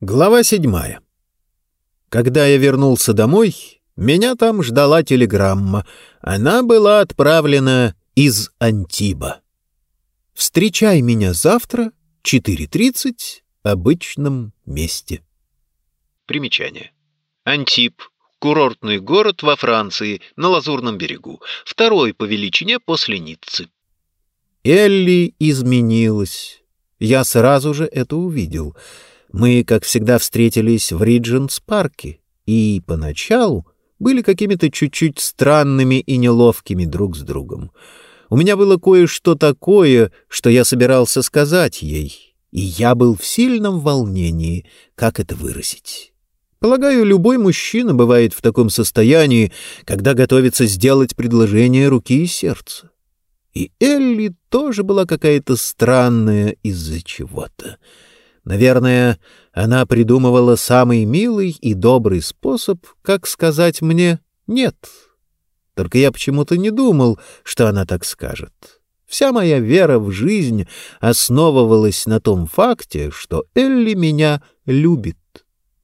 Глава седьмая. Когда я вернулся домой, меня там ждала телеграмма. Она была отправлена из Антиба. «Встречай меня завтра, 4.30, обычном месте». Примечание. Антиб — курортный город во Франции, на Лазурном берегу, второй по величине после Ниццы. Элли изменилась. Я сразу же это увидел — мы, как всегда, встретились в Ридженс-парке и поначалу были какими-то чуть-чуть странными и неловкими друг с другом. У меня было кое-что такое, что я собирался сказать ей, и я был в сильном волнении, как это выразить. Полагаю, любой мужчина бывает в таком состоянии, когда готовится сделать предложение руки и сердца. И Элли тоже была какая-то странная из-за чего-то. Наверное, она придумывала самый милый и добрый способ, как сказать мне «нет». Только я почему-то не думал, что она так скажет. Вся моя вера в жизнь основывалась на том факте, что Элли меня любит.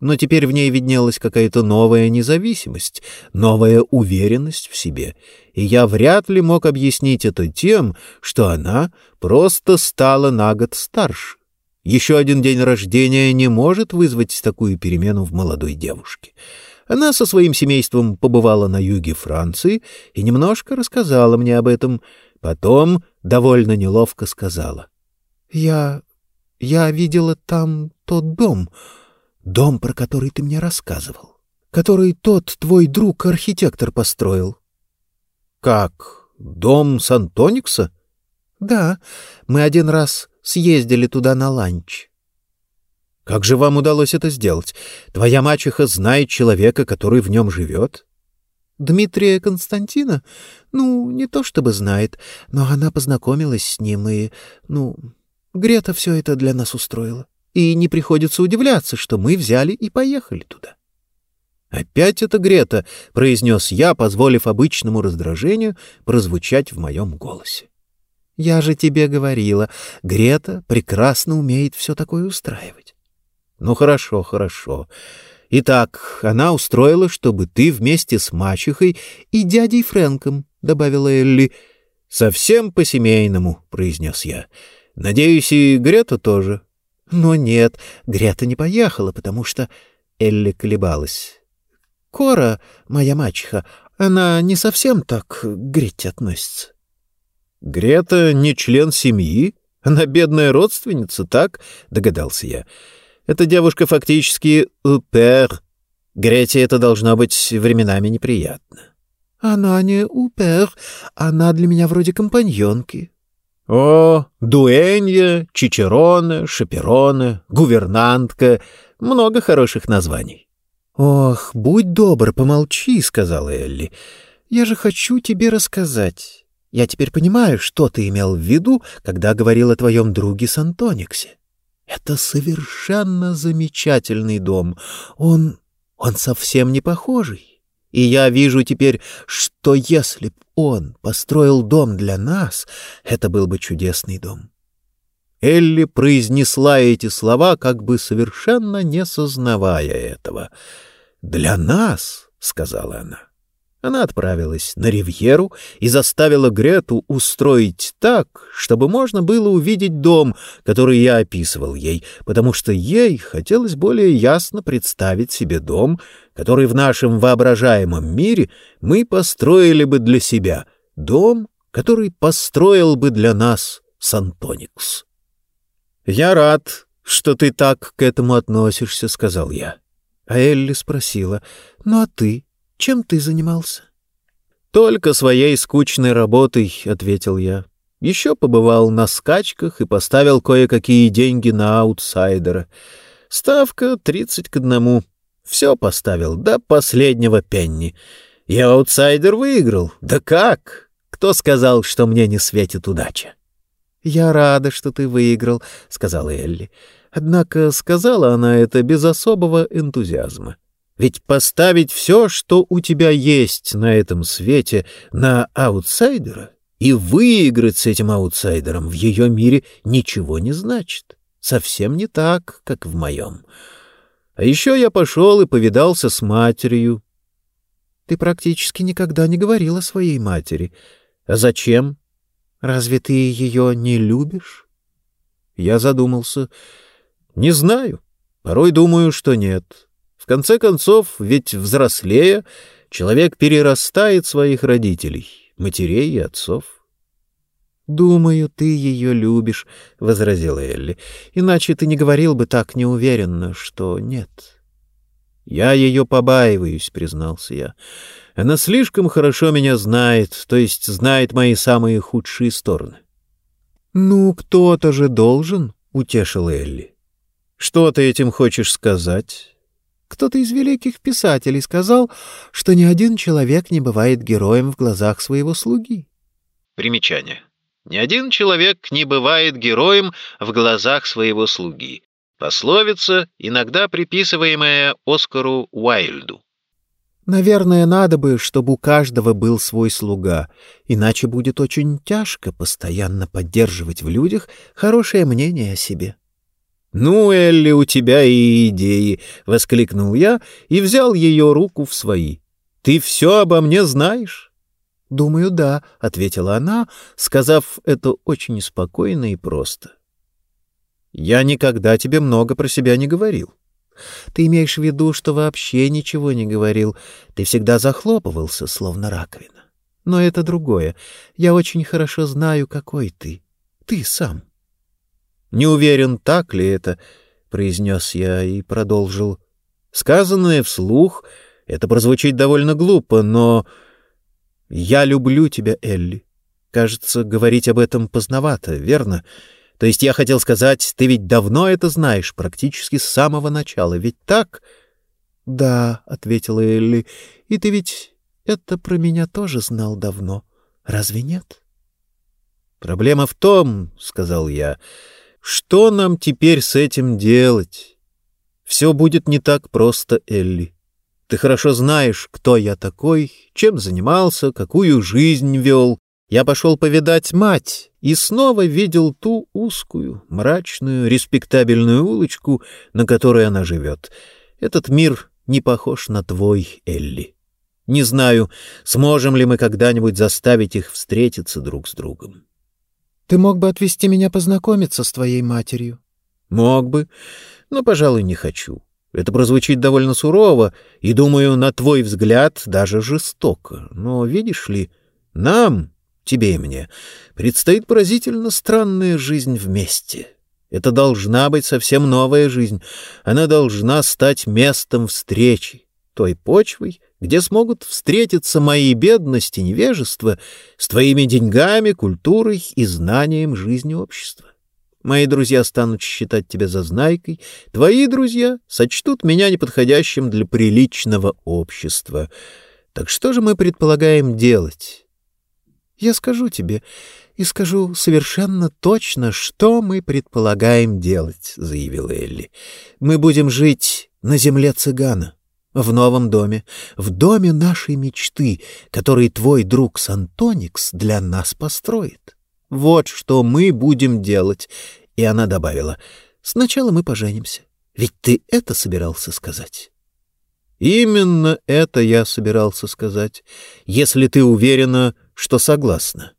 Но теперь в ней виднелась какая-то новая независимость, новая уверенность в себе, и я вряд ли мог объяснить это тем, что она просто стала на год старше. Еще один день рождения не может вызвать такую перемену в молодой девушке. Она со своим семейством побывала на юге Франции и немножко рассказала мне об этом. Потом довольно неловко сказала. — Я... я видела там тот дом, дом, про который ты мне рассказывал, который тот твой друг-архитектор построил. — Как? Дом Сантоникса? — Да, мы один раз съездили туда на ланч. Как же вам удалось это сделать? Твоя мачеха знает человека, который в нем живет? Дмитрия Константина? Ну, не то чтобы знает, но она познакомилась с ним и, ну, Грета все это для нас устроила. И не приходится удивляться, что мы взяли и поехали туда. «Опять это Грета», — произнес я, позволив обычному раздражению прозвучать в моем голосе. Я же тебе говорила, Грета прекрасно умеет все такое устраивать. Ну хорошо, хорошо. Итак, она устроила, чтобы ты вместе с мачехой и дядей Фрэнком, добавила Элли. Совсем по-семейному, произнес я. Надеюсь, и Грета тоже. Но нет, Грета не поехала, потому что Элли колебалась. Кора, моя мачеха, она не совсем так к Грете относится. Грета не член семьи? Она бедная родственница, так? Догадался я. Эта девушка фактически упер. Грете это должно быть временами неприятно. Она не упер, она для меня вроде компаньонки. О, дуэнья, чичерона, шаперона, гувернантка. Много хороших названий. Ох, будь добр, помолчи, сказала Элли. Я же хочу тебе рассказать. Я теперь понимаю, что ты имел в виду, когда говорил о твоем друге Сантониксе. Это совершенно замечательный дом. Он... он совсем не похожий. И я вижу теперь, что если б он построил дом для нас, это был бы чудесный дом. Элли произнесла эти слова, как бы совершенно не сознавая этого. «Для нас», — сказала она, — она отправилась на ривьеру и заставила Грету устроить так, чтобы можно было увидеть дом, который я описывал ей, потому что ей хотелось более ясно представить себе дом, который в нашем воображаемом мире мы построили бы для себя, дом, который построил бы для нас Сантоникс. «Я рад, что ты так к этому относишься», — сказал я. А Элли спросила, «Ну а ты?» Чем ты занимался? Только своей скучной работой, ответил я. Еще побывал на скачках и поставил кое-какие деньги на аутсайдера. Ставка тридцать к одному. Все поставил до последнего пенни. И аутсайдер выиграл. Да как? Кто сказал, что мне не светит удача? Я рада, что ты выиграл, сказала Элли. Однако сказала она это без особого энтузиазма. Ведь поставить все, что у тебя есть на этом свете, на аутсайдера и выиграть с этим аутсайдером в ее мире ничего не значит. Совсем не так, как в моем. А еще я пошел и повидался с матерью. Ты практически никогда не говорил о своей матери. А зачем? Разве ты ее не любишь? Я задумался. Не знаю. Порой думаю, что нет. В конце концов, ведь взрослея, человек перерастает своих родителей, матерей и отцов. «Думаю, ты ее любишь», — возразила Элли. «Иначе ты не говорил бы так неуверенно, что нет». «Я ее побаиваюсь», — признался я. «Она слишком хорошо меня знает, то есть знает мои самые худшие стороны». «Ну, кто-то же должен», — утешила Элли. «Что ты этим хочешь сказать?» Кто-то из великих писателей сказал, что ни один человек не бывает героем в глазах своего слуги. Примечание. Ни один человек не бывает героем в глазах своего слуги. Пословица, иногда приписываемая Оскару Уайльду. Наверное, надо бы, чтобы у каждого был свой слуга, иначе будет очень тяжко постоянно поддерживать в людях хорошее мнение о себе. «Ну, Элли, у тебя и идеи!» — воскликнул я и взял ее руку в свои. «Ты все обо мне знаешь?» «Думаю, да», — ответила она, сказав это очень спокойно и просто. Я никогда тебе много про себя не говорил. Ты имеешь в виду, что вообще ничего не говорил. Ты всегда захлопывался, словно раковина. Но это другое. Я очень хорошо знаю, какой ты. Ты сам. Не уверен, так ли это, — произнес я и продолжил. Сказанное вслух, это прозвучит довольно глупо, но... Я люблю тебя, Элли. Кажется, говорить об этом поздновато, верно? — то есть я хотел сказать, ты ведь давно это знаешь, практически с самого начала, ведь так? — Да, — ответила Элли, — и ты ведь это про меня тоже знал давно, разве нет? — Проблема в том, — сказал я, — что нам теперь с этим делать? Все будет не так просто, Элли. Ты хорошо знаешь, кто я такой, чем занимался, какую жизнь вел. Я пошел повидать мать и снова видел ту узкую, мрачную, респектабельную улочку, на которой она живет. Этот мир не похож на твой, Элли. Не знаю, сможем ли мы когда-нибудь заставить их встретиться друг с другом. Ты мог бы отвезти меня познакомиться с твоей матерью? Мог бы, но, пожалуй, не хочу. Это прозвучит довольно сурово и, думаю, на твой взгляд, даже жестоко. Но, видишь ли, нам, тебе и мне, предстоит поразительно странная жизнь вместе. Это должна быть совсем новая жизнь. Она должна стать местом встречи, той почвой, где смогут встретиться мои бедности, невежество с твоими деньгами, культурой и знанием жизни общества. Мои друзья станут считать тебя зазнайкой, твои друзья сочтут меня неподходящим для приличного общества. Так что же мы предполагаем делать? Я скажу тебе и скажу совершенно точно, что мы предполагаем делать, — заявила Элли. Мы будем жить на земле цыгана, в новом доме, в доме нашей мечты, который твой друг Сантоникс для нас построит. Вот что мы будем делать. И она добавила, сначала мы поженимся. Ведь ты это собирался сказать. Именно это я собирался сказать. Если ты уверена, что согласна.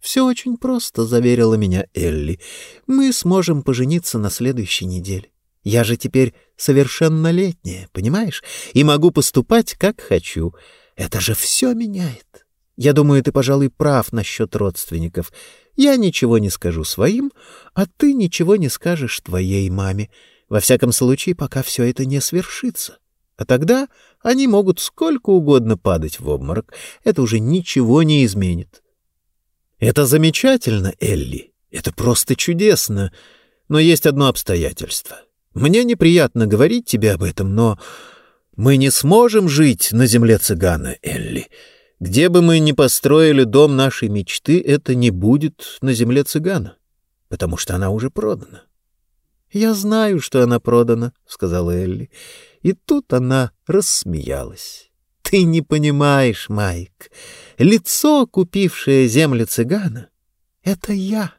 «Все очень просто», — заверила меня Элли. «Мы сможем пожениться на следующей неделе. Я же теперь совершеннолетняя, понимаешь? И могу поступать, как хочу. Это же все меняет. Я думаю, ты, пожалуй, прав насчет родственников. Я ничего не скажу своим, а ты ничего не скажешь твоей маме. Во всяком случае, пока все это не свершится. А тогда они могут сколько угодно падать в обморок. Это уже ничего не изменит. Это замечательно, Элли. Это просто чудесно. Но есть одно обстоятельство. Мне неприятно говорить тебе об этом, но мы не сможем жить на земле цыгана, Элли. Где бы мы ни построили дом нашей мечты, это не будет на земле цыгана, потому что она уже продана. — Я знаю, что она продана, — сказала Элли. И тут она рассмеялась. Ты не понимаешь, Майк. Лицо, купившее землю цыгана, — это я.